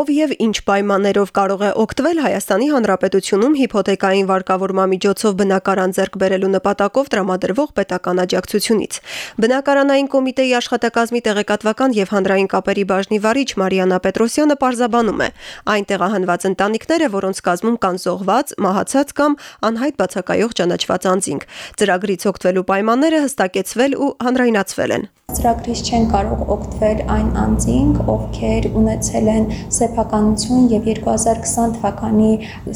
ով եւ ինչ պայմաններով կարող է օգտվել Հայաստանի Հանրապետությունում հիփոթեկային վարկավորման միջոցով բնակարան ձեռք բերելու նպատակով տրամադրվող պետական աջակցությունից։ Բնակարանային կոմիտեի աշխատակազմի տեղեկատվական եւ հանրային կապերի բաժնի վարիչ Մարիանա Պետրոսյանը պարզաբանում է. այն տեղահանված ընտանիքները, որոնց կազմում կան զոհված, մահացած կամ անհայտ բացակայող ճանաչված անձինք։ Ծրագրից օգտվելու պայմանները հստակեցվել ու հանրայնացվել են։ Ծրագրից չեն կարող օգտվել այն անձինք, ովքեր ունեցել են սեփականություն եւ 2020 թվականի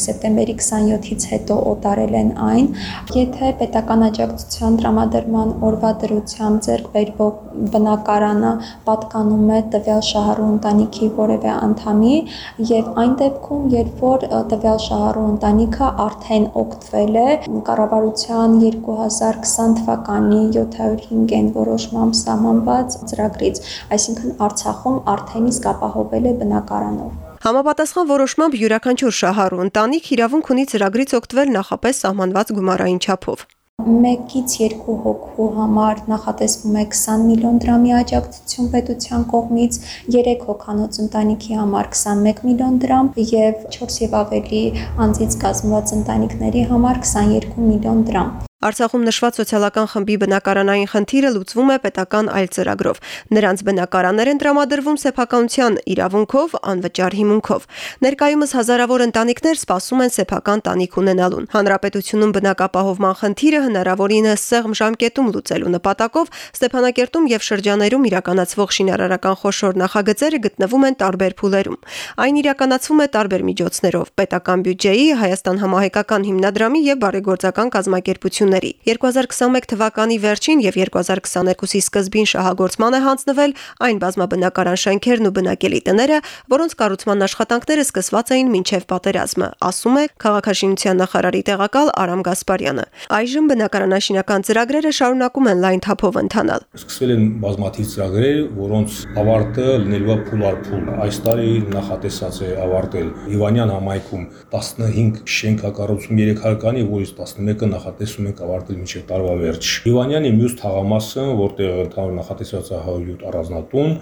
սեպտեմբերի 27-ից հետո օտարել են այն, եթե պետական աջակցության տրամադրման օրվա դրությամբ ձեռք բերվող բնակարանը պատկանում է տվյալ շահառու ընտանիքի որևէ անդամի եւ այն դեպքում, երբ որ տվյալ շահառու ընտանիքը արդեն օգտվել է կառավարության 2020 թվականի 705-ն որոշմամբ սահմանված ծրագրից, այսինքն Արցախում արդեն իսկ ապահովել է բնակարանով։ Համապատասխան որոշմամբ յուրաքանչյուր շահառու ընտանիք իրավունք ունի ծրագրից օգտվել նախապես սահմանված գումարային չափով։ Մեկից երկու հոգու համար նախատեսվում է 20 միլիոն դրամի աջակցություն պետության կողմից, 3 հոգանոց ընտանիքի համար 21 միլիոն դրամ եւ 4 եւ ավելի անձից կազմված ընտանիքների համար 22 միլիոն դրամ։ Արցախում նշված սոցիալական խմբի բնակարանային խնդիրը լուծվում է պետական այլ ծրագրով։ Նրանց բնակարաններ են տրամադրվում սեփականության իրավունքով անվճար հիմունքով։ Ներկայումս հազարավոր ընտանիքներ սպասում են սեփական տանիք ունենալուն։ Հանրապետությունում բնակապահովման խնդիրը հնարավորինս սեղմ ժամկետում լուծելու նպատակով Ստեփանակերտում եւ շրջաներում իրականացվող շինարարական խոշոր նախագծերը գտնվում են տարբեր փուլերում։ Այն իրականացվում է տարբեր միջոցներով՝ պետական բյուջեի, Հայաստան համահայկական հիմնադրամի եւ բարեգործական կազմակերպությունների ընկերությունների։ 2021 թվականի վերջին եւ 2022-ի սկզբին շահագործման է հանձնվել այն բազմաբնակարան շենքերն ու բնակելի տները, որոնց կառուցման աշխատանքները սկսված էին մինչև պատերազմը, ասում է քաղաքաշինության նախարարի տեղակալ Արամ Գասպարյանը։ Այժմ բնակարանաշինական ծրագրերը շարունակում են լայն թափով ընթանալ։ Սկսվել են բազմաթիվ ծրագրեր, որոնց ավարտը լինելու է փուլ առ փուլ։ Այս տարի նախատեսած է ավարտել Իվանյան համայնքում 15 շենքակառուցում 3 հարկանի, որից 11-ը նախատեսում ենք ավարտել մինչև տարվա վերջ։ Իվանյանի մյուս թաղամասը, որտեղ ընդհանուր նախատեսված է 107 առանձնատուն,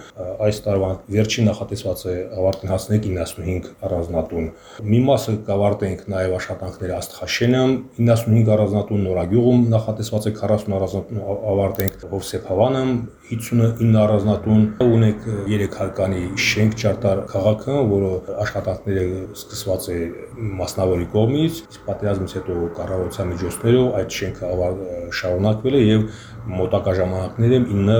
այս տարվա վերջին նախատեսված է ավարտել հասնել 95 առանձնատուն։ Մի մասը կավարտենք նաև աշխատանքները Աստղաշենը 95 առանձնատուն, Նորագյուղում նախատեսված է 40 առանձնատուն ավարտենք, Հովսեփ Հավանը 59 առանձնատուն, ունենք 3 հարկանի շենք ճարտար քաղաքը, որը աշխատանքները սկսված է մասնավորի կողմից, պատերազմից հետո կառավարության միջոցներով այդ շենքը շարունակվել է եւ մոտակա ժամանակներում 9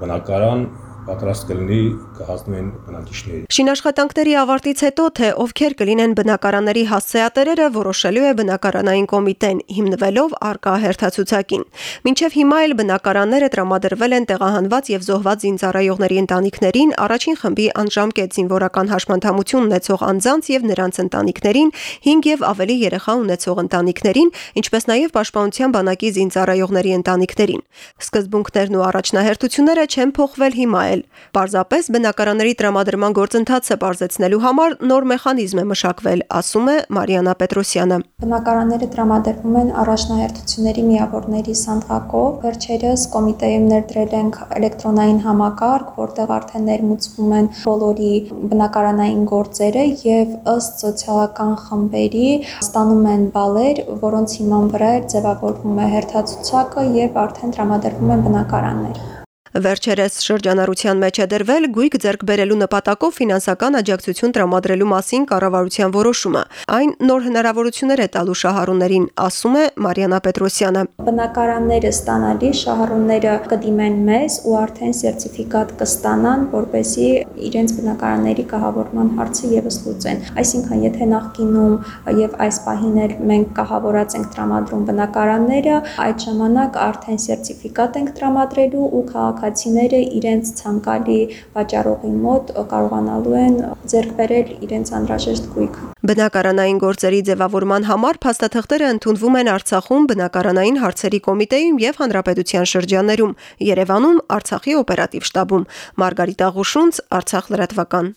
բնակարան պատրաստ կլինի կհասնվեն բնակիչների։ Շինաշխատանքների ավարտից հետո թե ովքեր կլինեն բնակարանների հասցեատերերը որոշելու է բնակարանային կոմիտեն հիմնվելով արկա հերթացուցակին։ Մինչև հիմա էլ բնակարանները տրամադրվել են տեղահանված եւ զոհված զինծառայողների ընտանիքներին, առաջին խմբի անժամկետ զինվորական հաշմանդամություն ունեցող անձանց եւ նրանց ընտանիքներին, 5 եւ ավելի երեխա ունեցող ընտանիքներին, ինչպես նաեւ պաշտպանության բանակի զինծառայողների ընտանիքներին։ Սկզբունքներն ու առաջնահերթությունները չեն փոխվել հիմա էլ։ Պարզապես բնակարանների տրամադրման գործընթացը բարձեցնելու համար նոր մեխանիզմ է մշակվել, ասում է Մարիանա Պետրոսյանը։ Բնակարանները տրամադրվում են առաջնահերթությունների միավորների սանդղակով։ Վերջերս կոմիտեում ներդրել ենք էլեկտրոնային համակարգ, որտեղ արդեն ներմուծվում են բոլորի բնակարանային գործերը եւ ըստ սոցիալական խմբերի ստանում են բալեր, որոնց հիման վրա ձևավորվում է հերթացուցակը եւ արդեն տրամադրվում են բնակարաններ։ Վերջերս շրջանառության մեջ է դրվել գույք ձեռք բերելու նպատակով ֆինանսական աջակցություն տրամադրելու մասին կառավարության որոշումը։ Այն նոր հնարավորություններ է տալու շահառուներին, ասում է Մարիանա Պետրոսյանը։ Բնակարանները ստանալի շահառուները կդիմեն մեզ ու արդեն սերտիֆիկատ կստանան, որպեսզի իրենց բնակարանների կահավորման հարցը եւս լուծեն։ Այսինքն, եթե նախկինում եւ այս պահին էլ մենք կահավորած ենք տրամադրում բնակարանները, այդ ժամանակ արդեն սերտիֆիկատ ենք տրամադրելու ու քաղաք քաղաքացիները իրենց ցանկալի վաճառողի մոտ կարողանալու են ձեռք բերել իրենց անհրաժեշտ գույքը։ Բնակարանային գործերի ձևավորման համար փաստաթղթերը ընդունվում են Արցախում բնակարանային հարցերի կոմիտեում եւ Հանրապետության շրջաններում, Երևանում Արցախի օպերատիվ շտաբում։ Մարգարիտ Աղուշունց, Արցախ լրատվական։